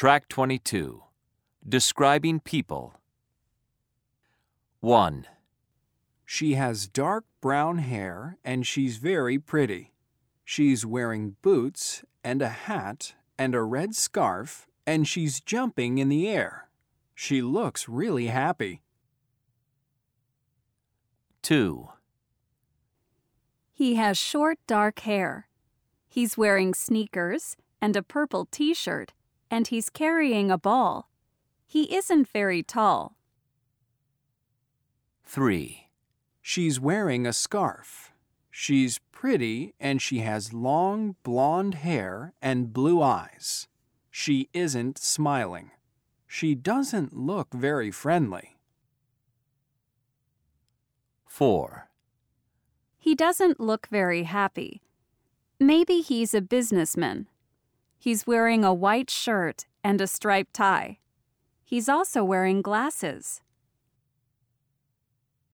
Track 22. Describing people. 1, She has dark brown hair and she's very pretty. She's wearing boots and a hat and a red scarf and she's jumping in the air. She looks really happy. 2, He has short dark hair. He's wearing sneakers and a purple t shirt, and he's carrying a ball. He isn't very tall. 3, She's wearing a scarf. She's pretty and she has long blonde hair and blue eyes. She isn't smiling. She doesn't look very friendly. 4, He doesn't look very happy. Maybe he's a businessman. He's wearing a white shirt and a striped tie. He's also wearing glasses.